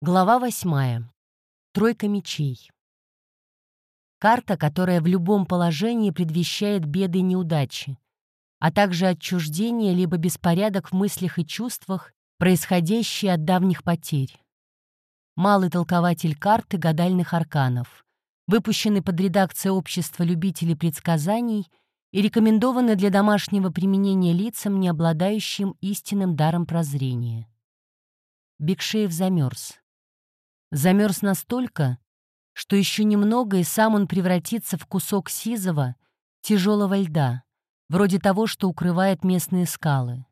Глава восьмая. Тройка мечей. Карта, которая в любом положении предвещает беды и неудачи, а также отчуждение либо беспорядок в мыслях и чувствах, происходящие от давних потерь. Малый толкователь карты гадальных арканов, выпущенный под редакцией Общества любителей предсказаний и рекомендованный для домашнего применения лицам, не обладающим истинным даром прозрения. Бекшеев замерз. Замерз настолько, что еще немного, и сам он превратится в кусок сизого, тяжелого льда, вроде того, что укрывает местные скалы.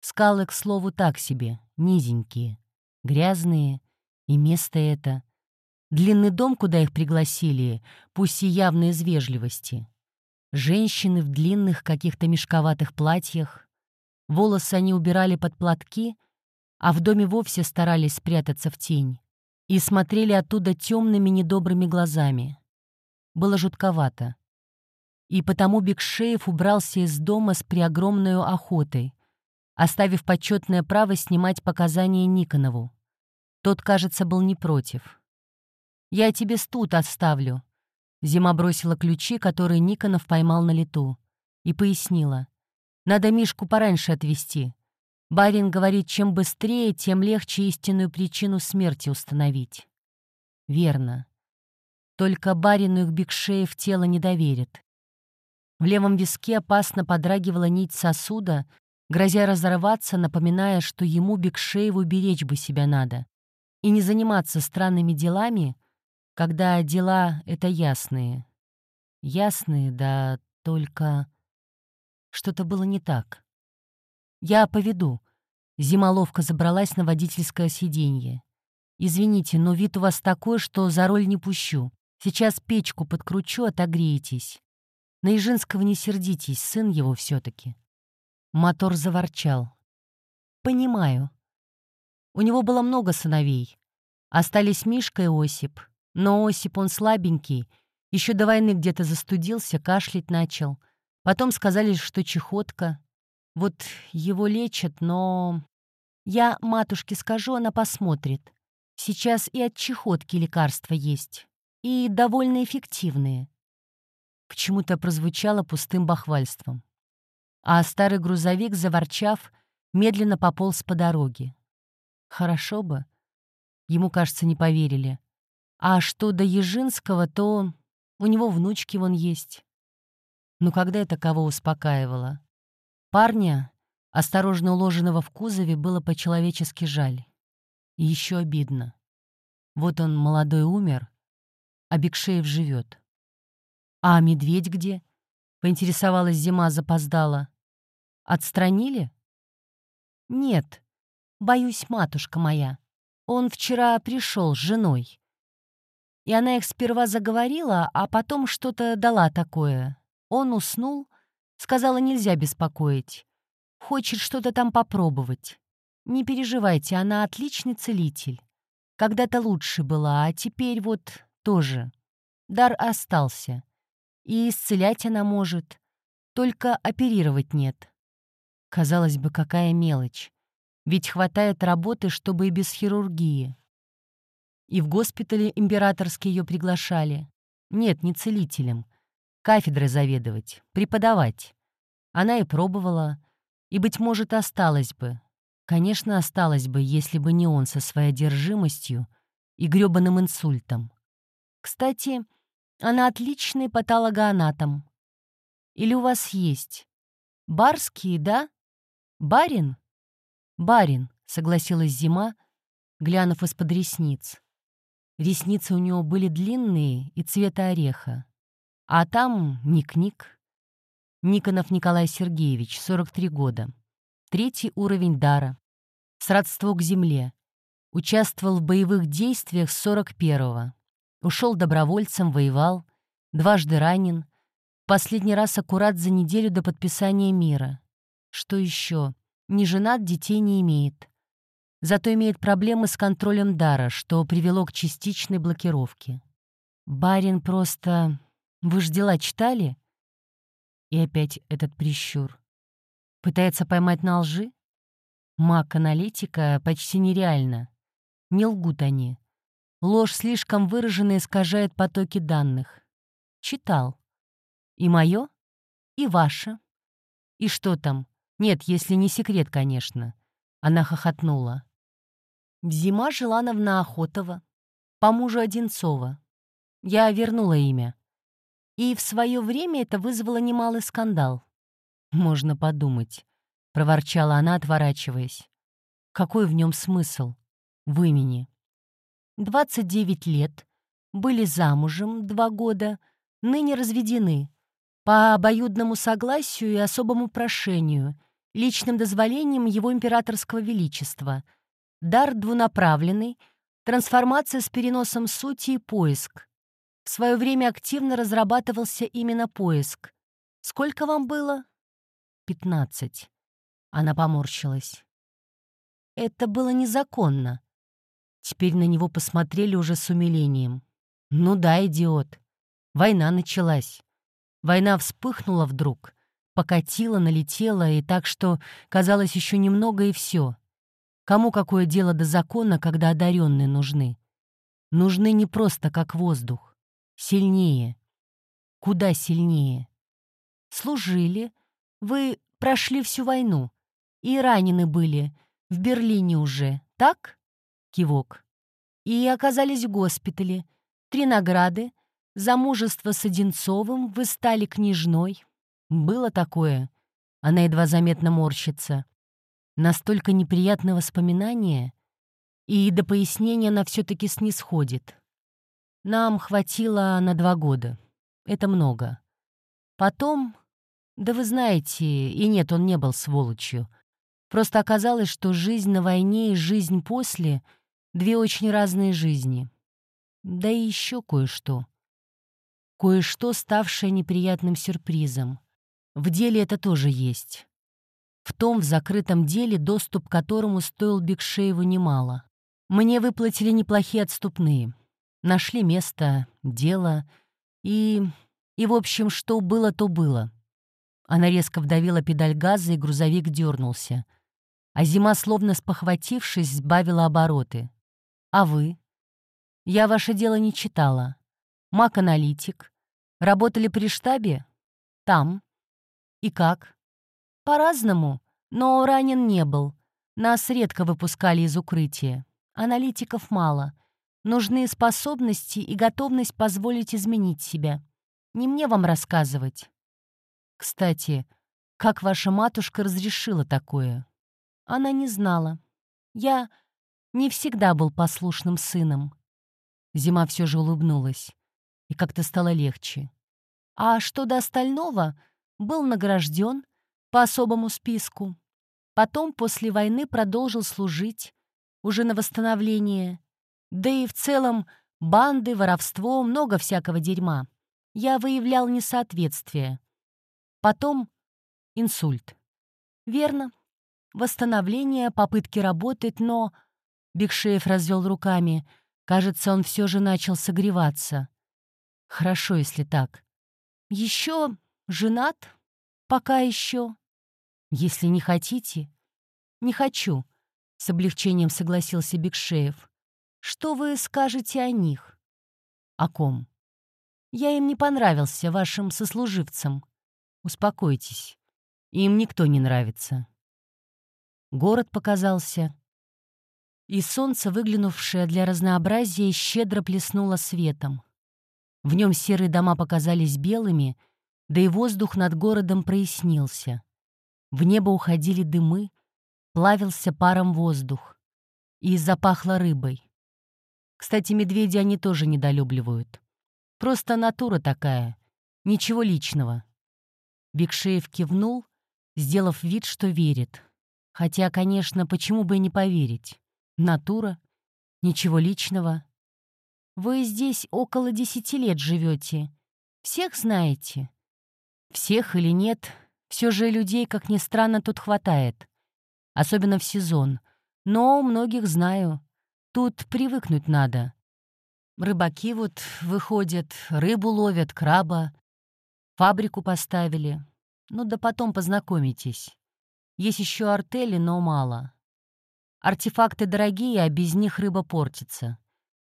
Скалы, к слову, так себе, низенькие, грязные, и место это. Длинный дом, куда их пригласили, пусть и явно из вежливости. Женщины в длинных каких-то мешковатых платьях. Волосы они убирали под платки, а в доме вовсе старались спрятаться в тень и смотрели оттуда темными недобрыми глазами. Было жутковато. И потому Бекшеев убрался из дома с преогромной охотой, оставив почетное право снимать показания Никонову. Тот, кажется, был не против. «Я тебе студ оставлю». Зима бросила ключи, которые Никонов поймал на лету, и пояснила. «Надо Мишку пораньше отвезти. Барин говорит, чем быстрее, тем легче истинную причину смерти установить. Верно. Только барину их Бекшеев тело не доверит. В левом виске опасно подрагивала нить сосуда, грозя разорваться, напоминая, что ему, Бекшееву, беречь бы себя надо. И не заниматься странными делами, когда дела — это ясные. Ясные, да только... Что-то было не так. «Я поведу». Зима забралась на водительское сиденье. «Извините, но вид у вас такой, что за роль не пущу. Сейчас печку подкручу, отогреетесь. На Ежинского не сердитесь, сын его все таки Мотор заворчал. «Понимаю. У него было много сыновей. Остались Мишка и Осип. Но Осип он слабенький, еще до войны где-то застудился, кашлять начал. Потом сказали, что чехотка. Вот его лечат, но... Я матушке скажу, она посмотрит. Сейчас и от чехотки лекарства есть. И довольно эффективные. Почему-то прозвучало пустым бахвальством. А старый грузовик, заворчав, медленно пополз по дороге. Хорошо бы. Ему, кажется, не поверили. А что до Ежинского, то у него внучки вон есть. Ну когда это кого успокаивало? Парня, осторожно уложенного в кузове, было по-человечески жаль. И еще обидно. Вот он, молодой, умер, а Бекшеев живет. «А медведь где?» — поинтересовалась зима запоздала. «Отстранили?» «Нет, боюсь, матушка моя. Он вчера пришел с женой. И она их сперва заговорила, а потом что-то дала такое. Он уснул, Сказала, нельзя беспокоить. Хочет что-то там попробовать. Не переживайте, она отличный целитель. Когда-то лучше была, а теперь вот тоже. Дар остался. И исцелять она может. Только оперировать нет. Казалось бы, какая мелочь. Ведь хватает работы, чтобы и без хирургии. И в госпитале императорский ее приглашали. Нет, не целителем кафедры заведовать, преподавать. Она и пробовала, и, быть может, осталась бы. Конечно, осталась бы, если бы не он со своей одержимостью и грёбаным инсультом. Кстати, она отличный патологоанатом. Или у вас есть? Барские, да? Барин? Барин, согласилась Зима, глянув из-под ресниц. Ресницы у него были длинные и цвета ореха. А там ник-ник. Никонов Николай Сергеевич, 43 года. Третий уровень дара. Сродство к земле. Участвовал в боевых действиях с 41-го. Ушел добровольцем, воевал. Дважды ранен. Последний раз аккурат за неделю до подписания мира. Что еще? Не женат, детей не имеет. Зато имеет проблемы с контролем дара, что привело к частичной блокировке. Барин просто вы ж дела читали?» И опять этот прищур. Пытается поймать на лжи? Маг-аналитика почти нереально. Не лгут они. Ложь слишком выраженно искажает потоки данных. Читал. И мое, и ваше. И что там? Нет, если не секрет, конечно. Она хохотнула. Зима Желановна Охотова, по мужу Одинцова. Я вернула имя. И в свое время это вызвало немалый скандал. «Можно подумать», — проворчала она, отворачиваясь. «Какой в нем смысл? В имени?» «Двадцать девять лет, были замужем два года, ныне разведены, по обоюдному согласию и особому прошению, личным дозволением его императорского величества. Дар двунаправленный, трансформация с переносом сути и поиск. В свое время активно разрабатывался именно поиск. Сколько вам было? Пятнадцать. Она поморщилась. Это было незаконно. Теперь на него посмотрели уже с умилением. Ну да, идиот. Война началась. Война вспыхнула вдруг, покатила, налетела, и так что, казалось, еще немного и все. Кому какое дело до закона, когда одаренные нужны? Нужны не просто как воздух. Сильнее. Куда сильнее? Служили. Вы прошли всю войну. И ранены были. В Берлине уже. Так? Кивок. И оказались в госпитале. Три награды. За мужество с Одинцовым вы стали княжной. Было такое. Она едва заметно морщится. Настолько неприятное воспоминание, и до пояснения она все-таки снисходит. Нам хватило на два года. Это много. Потом... Да вы знаете, и нет, он не был сволочью. Просто оказалось, что жизнь на войне и жизнь после — две очень разные жизни. Да и еще кое-что. Кое-что, ставшее неприятным сюрпризом. В деле это тоже есть. В том, в закрытом деле, доступ к которому стоил Бекшееву немало. Мне выплатили неплохие отступные. Нашли место, дело и... И, в общем, что было, то было. Она резко вдавила педаль газа, и грузовик дернулся. А зима, словно спохватившись, сбавила обороты. «А вы?» «Я ваше дело не читала. Маг-аналитик. Работали при штабе?» «Там». «И как?» «По-разному, но ранен не был. Нас редко выпускали из укрытия. Аналитиков мало. Нужны способности и готовность позволить изменить себя. Не мне вам рассказывать. Кстати, как ваша матушка разрешила такое? Она не знала. Я не всегда был послушным сыном. Зима все же улыбнулась, и как-то стало легче. А что до остального, был награжден по особому списку. Потом после войны продолжил служить, уже на восстановление. Да и в целом банды, воровство, много всякого дерьма. Я выявлял несоответствие. Потом инсульт. Верно. Восстановление, попытки работать, но... Бекшеев развел руками. Кажется, он все же начал согреваться. Хорошо, если так. Еще женат? Пока еще. Если не хотите. Не хочу, с облегчением согласился Бекшеев. Что вы скажете о них? О ком? Я им не понравился, вашим сослуживцам. Успокойтесь. Им никто не нравится. Город показался. И солнце, выглянувшее для разнообразия, щедро плеснуло светом. В нем серые дома показались белыми, да и воздух над городом прояснился. В небо уходили дымы, плавился паром воздух. И запахло рыбой. Кстати, медведи они тоже недолюбливают. Просто натура такая. Ничего личного. Бекшеев кивнул, сделав вид, что верит. Хотя, конечно, почему бы и не поверить? Натура, ничего личного. Вы здесь около десяти лет живете. Всех знаете? Всех или нет, все же людей, как ни странно, тут хватает. Особенно в сезон. Но многих знаю. Тут привыкнуть надо. Рыбаки вот выходят, рыбу ловят, краба. Фабрику поставили. Ну да потом познакомитесь. Есть еще артели, но мало. Артефакты дорогие, а без них рыба портится.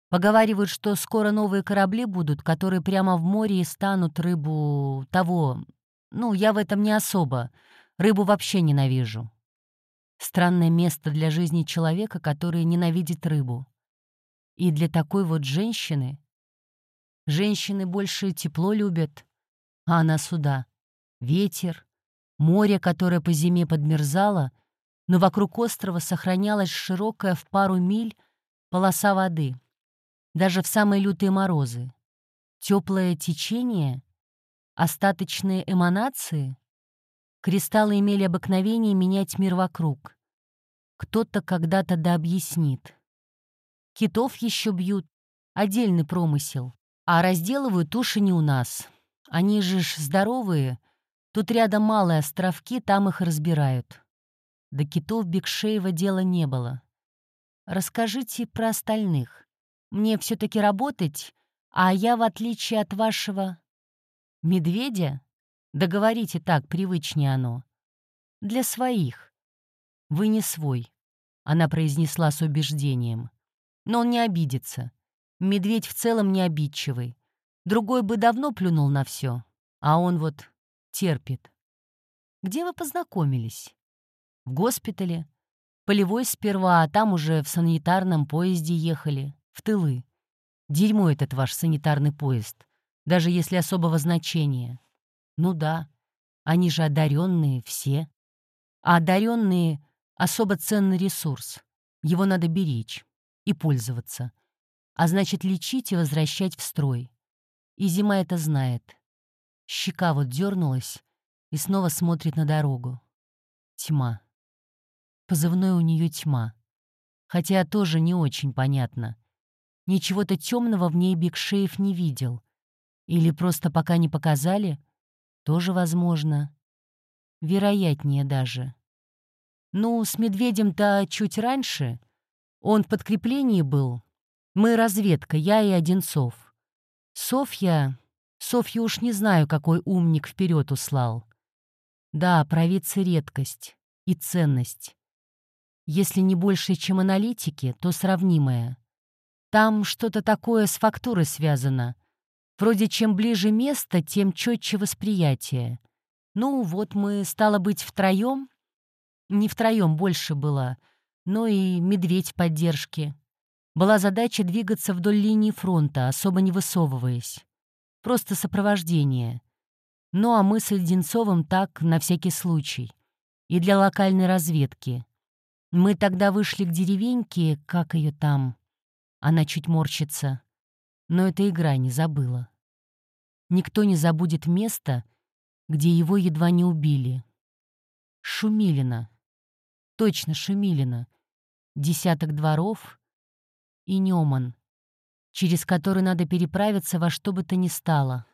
Поговаривают, что скоро новые корабли будут, которые прямо в море и станут рыбу того. Ну, я в этом не особо. Рыбу вообще ненавижу. Странное место для жизни человека, который ненавидит рыбу. И для такой вот женщины... Женщины больше тепло любят, а она сюда. Ветер, море, которое по зиме подмерзало, но вокруг острова сохранялась широкая в пару миль полоса воды. Даже в самые лютые морозы. Теплое течение, остаточные эманации. Кристаллы имели обыкновение менять мир вокруг. Кто-то когда-то да объяснит. Китов еще бьют. Отдельный промысел. А разделывают туши не у нас. Они же ж здоровые. Тут рядом малые островки, там их разбирают. До китов Бекшеева дела не было. Расскажите про остальных. Мне все таки работать, а я, в отличие от вашего... Медведя? Договорите так, привычнее оно. Для своих. Вы не свой, — она произнесла с убеждением. Но он не обидится. Медведь в целом не обидчивый. Другой бы давно плюнул на все, а он вот терпит. Где вы познакомились? В госпитале. Полевой сперва, а там уже в санитарном поезде ехали, в тылы. Дерьмо этот ваш санитарный поезд, даже если особого значения. Ну да, они же одаренные все. А одаренные — особо ценный ресурс. Его надо беречь и пользоваться. А значит, лечить и возвращать в строй. И зима это знает. Щека вот дернулась и снова смотрит на дорогу. Тьма. Позывной у нее тьма. Хотя тоже не очень понятно. Ничего-то темного в ней Бекшеев не видел. Или просто пока не показали, тоже возможно. Вероятнее даже. Ну, с медведем-то чуть раньше — он в подкреплении был. Мы разведка, я и Одинцов. Софья... Софью уж не знаю, какой умник вперед услал. Да, провидцы редкость и ценность. Если не больше, чем аналитики, то сравнимое. Там что-то такое с фактурой связано. Вроде чем ближе место, тем четче восприятие. Ну, вот мы, стало быть, втроем. Не втроем больше было — но и медведь в поддержке. Была задача двигаться вдоль линии фронта, особо не высовываясь. Просто сопровождение. Ну а мы с Леденцовым так, на всякий случай. И для локальной разведки. Мы тогда вышли к деревеньке, как ее там. Она чуть морщится. Но эта игра не забыла. Никто не забудет место, где его едва не убили. Шумилина. Точно Шумилина десяток дворов и Неман, через который надо переправиться во что бы то ни стало.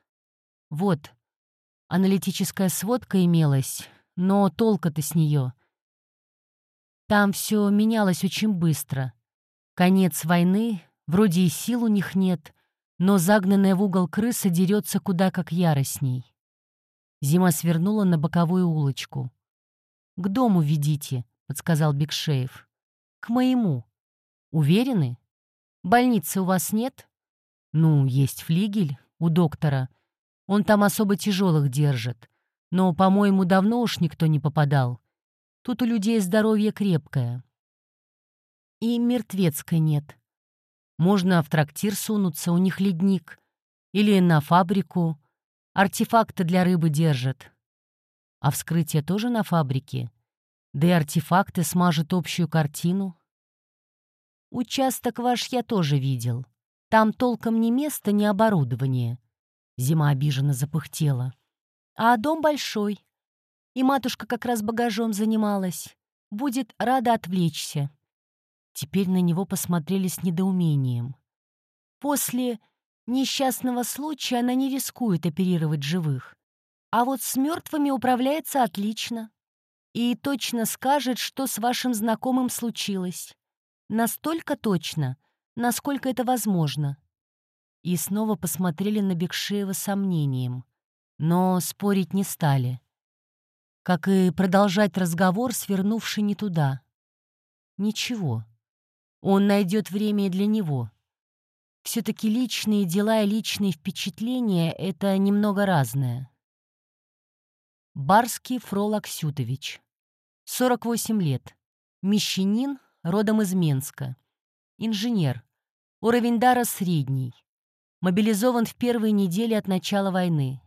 Вот, аналитическая сводка имелась, но толка-то с нее. Там все менялось очень быстро. Конец войны, вроде и сил у них нет, но загнанная в угол крыса дерется куда как яростней. Зима свернула на боковую улочку. «К дому ведите», — подсказал Бекшеев. К моему. Уверены? Больницы у вас нет? Ну, есть флигель у доктора. Он там особо тяжелых держит. Но, по-моему, давно уж никто не попадал. Тут у людей здоровье крепкое. И мертвецкой нет. Можно в трактир сунуться, у них ледник. Или на фабрику. Артефакты для рыбы держат. А вскрытие тоже на фабрике? Да и артефакты смажут общую картину. Участок ваш я тоже видел. Там толком ни места, ни оборудования. Зима обиженно запыхтела. А дом большой. И матушка как раз багажом занималась. Будет рада отвлечься. Теперь на него посмотрели с недоумением. После несчастного случая она не рискует оперировать живых. А вот с мертвыми управляется отлично и точно скажет, что с вашим знакомым случилось. Настолько точно, насколько это возможно. И снова посмотрели на Бекшеева сомнением, но спорить не стали. Как и продолжать разговор, свернувший не туда. Ничего. Он найдет время и для него. Все-таки личные дела и личные впечатления — это немного разное. Барский Фрол Аксютович. 48 лет. Мещанин, родом из Менска. Инженер. Уровень дара средний. Мобилизован в первые недели от начала войны.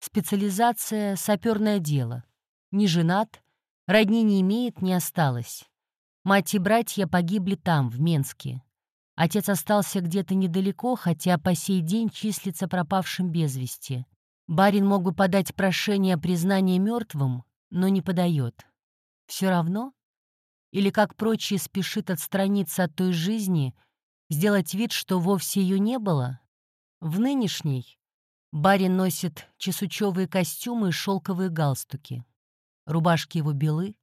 Специализация — саперное дело. Не женат, родни не имеет, не осталось. Мать и братья погибли там, в Менске. Отец остался где-то недалеко, хотя по сей день числится пропавшим без вести. Барин мог бы подать прошение о признании мертвым, но не подает. Все равно? Или, как прочие, спешит отстраниться от той жизни, сделать вид, что вовсе ее не было? В нынешней барин носит чесучевые костюмы и шелковые галстуки. Рубашки его белы,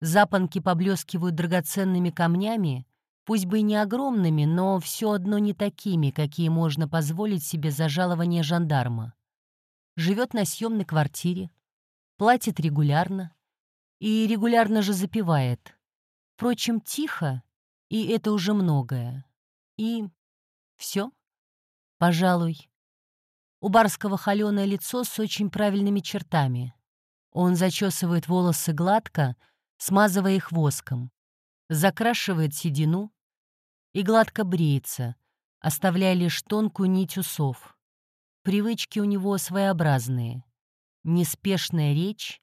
запонки поблескивают драгоценными камнями, пусть бы и не огромными, но все одно не такими, какие можно позволить себе за жалование жандарма живет на съемной квартире, платит регулярно и регулярно же запивает. Впрочем, тихо, и это уже многое. И все, пожалуй. У Барского холеное лицо с очень правильными чертами. Он зачесывает волосы гладко, смазывая их воском, закрашивает седину и гладко бреется, оставляя лишь тонкую нить усов. Привычки у него своеобразные. Неспешная речь,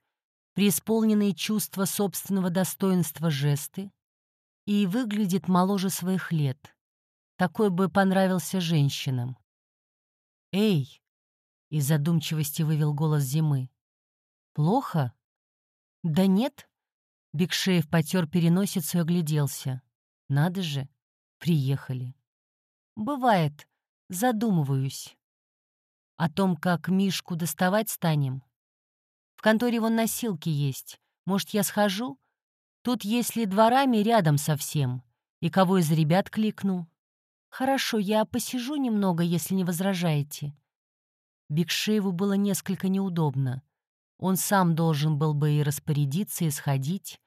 преисполненные чувства собственного достоинства жесты, и выглядит моложе своих лет. Такой бы понравился женщинам. «Эй!» — из задумчивости вывел голос зимы. «Плохо?» «Да нет». Бекшеев потер переносицу и огляделся. «Надо же, приехали». «Бывает, задумываюсь». О том, как Мишку доставать станем? В конторе вон носилки есть. Может, я схожу? Тут, если дворами, рядом совсем. И кого из ребят кликну? Хорошо, я посижу немного, если не возражаете. Бекшееву было несколько неудобно. Он сам должен был бы и распорядиться, и сходить,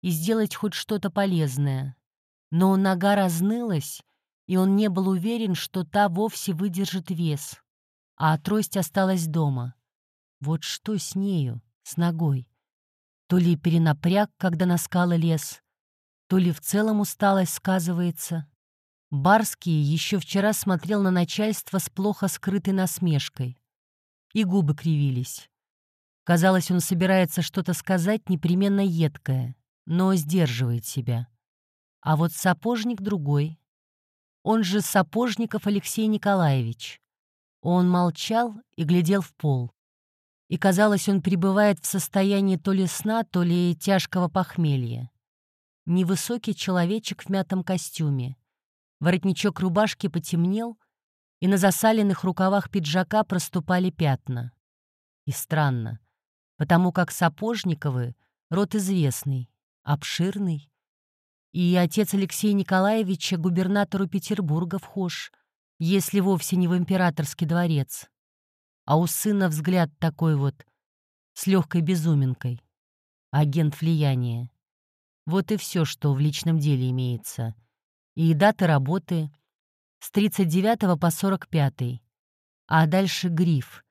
и сделать хоть что-то полезное. Но нога разнылась, и он не был уверен, что та вовсе выдержит вес а трость осталась дома. Вот что с нею, с ногой? То ли перенапряг, когда на скалы лез, то ли в целом усталость сказывается. Барский еще вчера смотрел на начальство с плохо скрытой насмешкой. И губы кривились. Казалось, он собирается что-то сказать непременно едкое, но сдерживает себя. А вот сапожник другой. Он же Сапожников Алексей Николаевич. Он молчал и глядел в пол. И, казалось, он пребывает в состоянии то ли сна, то ли тяжкого похмелья. Невысокий человечек в мятом костюме. Воротничок рубашки потемнел, и на засаленных рукавах пиджака проступали пятна. И странно, потому как Сапожниковы — род известный, обширный. И отец Алексея Николаевича губернатору Петербурга вхож — если вовсе не в императорский дворец. А у сына взгляд такой вот, с легкой безуминкой. Агент влияния. Вот и все, что в личном деле имеется. И дата работы с 39 по 45. А дальше гриф.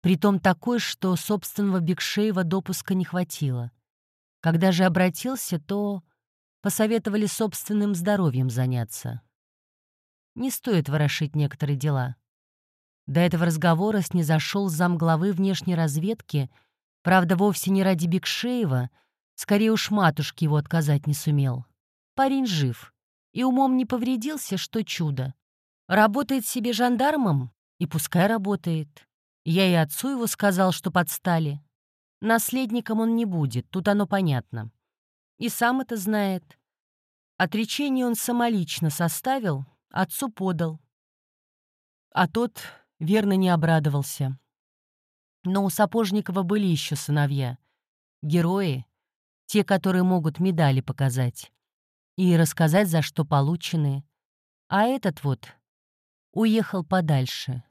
Притом такой, что собственного Бекшеева допуска не хватило. Когда же обратился, то посоветовали собственным здоровьем заняться не стоит ворошить некоторые дела. До этого разговора снизошел замглавы внешней разведки, правда, вовсе не ради Бекшеева, скорее уж матушки его отказать не сумел. Парень жив и умом не повредился, что чудо. Работает себе жандармом, и пускай работает. Я и отцу его сказал, что подстали. Наследником он не будет, тут оно понятно. И сам это знает. Отречение он самолично составил, Отцу подал. А тот верно не обрадовался. Но у Сапожникова были еще сыновья. Герои, те, которые могут медали показать. И рассказать, за что получены. А этот вот уехал подальше.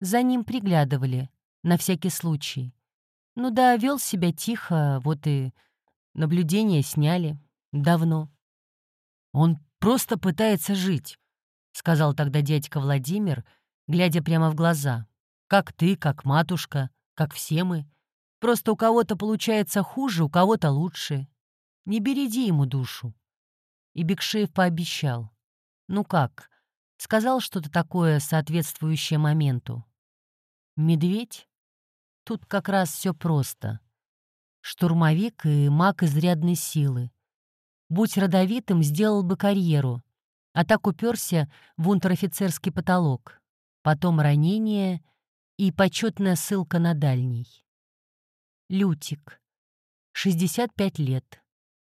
За ним приглядывали, на всякий случай. Ну да, вел себя тихо, вот и наблюдение сняли. Давно. Он просто пытается жить, сказал тогда дядька Владимир, глядя прямо в глаза. Как ты, как матушка, как все мы. Просто у кого-то получается хуже, у кого-то лучше. Не береди ему душу. И Бекшеев пообещал. Ну как, сказал что-то такое, соответствующее моменту. Медведь? Тут как раз все просто. Штурмовик и маг изрядной силы. Будь родовитым, сделал бы карьеру, а так уперся в унтер-офицерский потолок. Потом ранение и почетная ссылка на дальний. Лютик. 65 лет.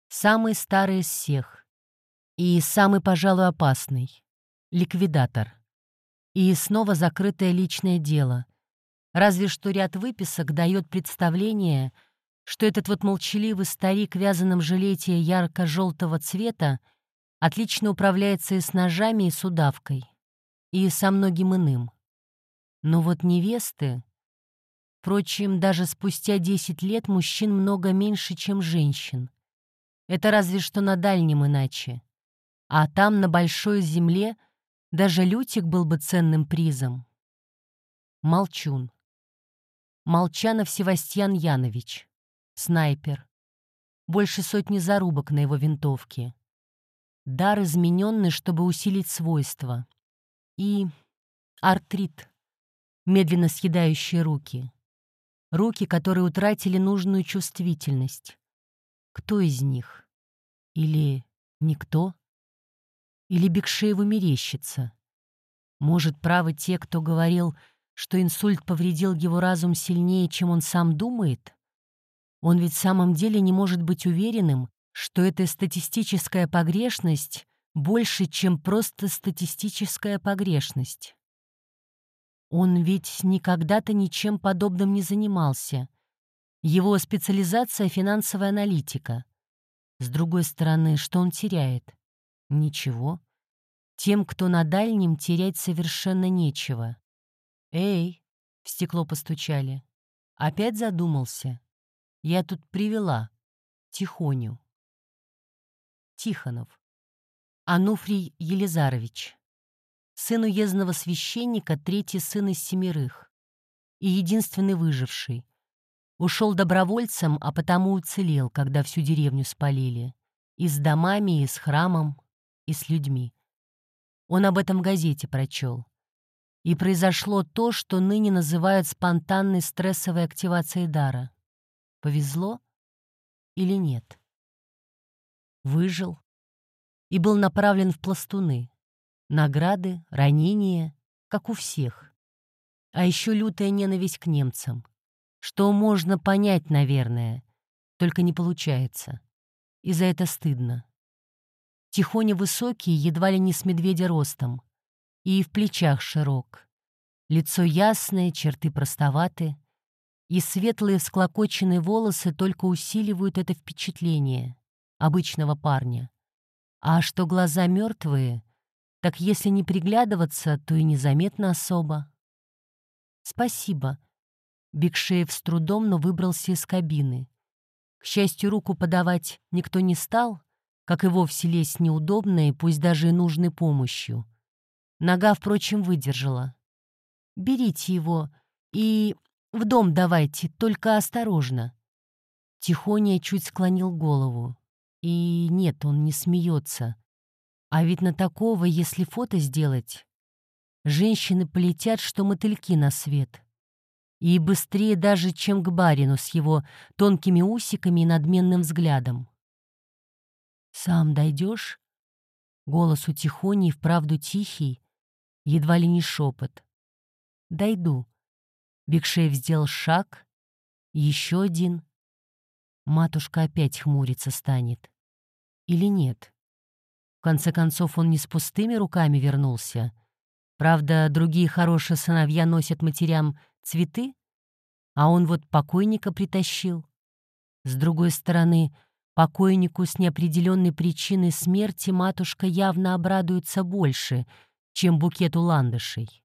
Самый старый из всех. И самый, пожалуй, опасный. Ликвидатор. И снова закрытое личное дело. Разве что ряд выписок дает представление, что этот вот молчаливый старик в вязаном жилете ярко-желтого цвета отлично управляется и с ножами, и с удавкой, и со многим иным. Но вот невесты... Впрочем, даже спустя 10 лет мужчин много меньше, чем женщин. Это разве что на дальнем иначе. А там, на большой земле, даже Лютик был бы ценным призом. Молчун. Молчанов Севастьян Янович. Снайпер. Больше сотни зарубок на его винтовке. Дар измененный, чтобы усилить свойства. И артрит медленно съедающие руки. Руки, которые утратили нужную чувствительность. Кто из них? Или никто? Или Бекшееву мерещится? Может, правы те, кто говорил, что инсульт повредил его разум сильнее, чем он сам думает? Он ведь в самом деле не может быть уверенным, что эта статистическая погрешность больше, чем просто статистическая погрешность. Он ведь никогда-то ничем подобным не занимался. Его специализация — финансовая аналитика. С другой стороны, что он теряет? Ничего. Тем, кто на дальнем, терять совершенно нечего. «Эй!» — в стекло постучали. Опять задумался. Я тут привела. Тихоню. Тихонов. Ануфрий Елизарович сын уездного священника, третий сын из семерых и единственный выживший. Ушел добровольцем, а потому уцелел, когда всю деревню спалили. И с домами, и с храмом, и с людьми. Он об этом в газете прочел. И произошло то, что ныне называют спонтанной стрессовой активацией дара. Повезло или нет? Выжил и был направлен в пластуны. Награды, ранения, как у всех. А еще лютая ненависть к немцам. Что можно понять, наверное, только не получается. И за это стыдно. Тихоня высокий, едва ли не с медведя ростом. И в плечах широк. Лицо ясное, черты простоваты. И светлые всклокоченные волосы только усиливают это впечатление обычного парня. А что глаза мертвые, так если не приглядываться, то и незаметно особо. «Спасибо». Бекшеев с трудом, но выбрался из кабины. К счастью, руку подавать никто не стал, как и вовсе лезть неудобно и пусть даже и нужной помощью. Нога, впрочем, выдержала. «Берите его и в дом давайте, только осторожно». Тихоня чуть склонил голову. И нет, он не смеется. А ведь на такого, если фото сделать, женщины полетят, что мотыльки на свет. И быстрее даже, чем к барину с его тонкими усиками и надменным взглядом. «Сам дойдешь?» Голос у Тихони вправду тихий, едва ли не шепот. «Дойду». Бекшеев сделал шаг, еще один. Матушка опять хмуриться станет. Или нет? В конце концов, он не с пустыми руками вернулся. Правда, другие хорошие сыновья носят матерям цветы, а он вот покойника притащил. С другой стороны, покойнику с неопределенной причиной смерти матушка явно обрадуется больше, чем букету ландышей.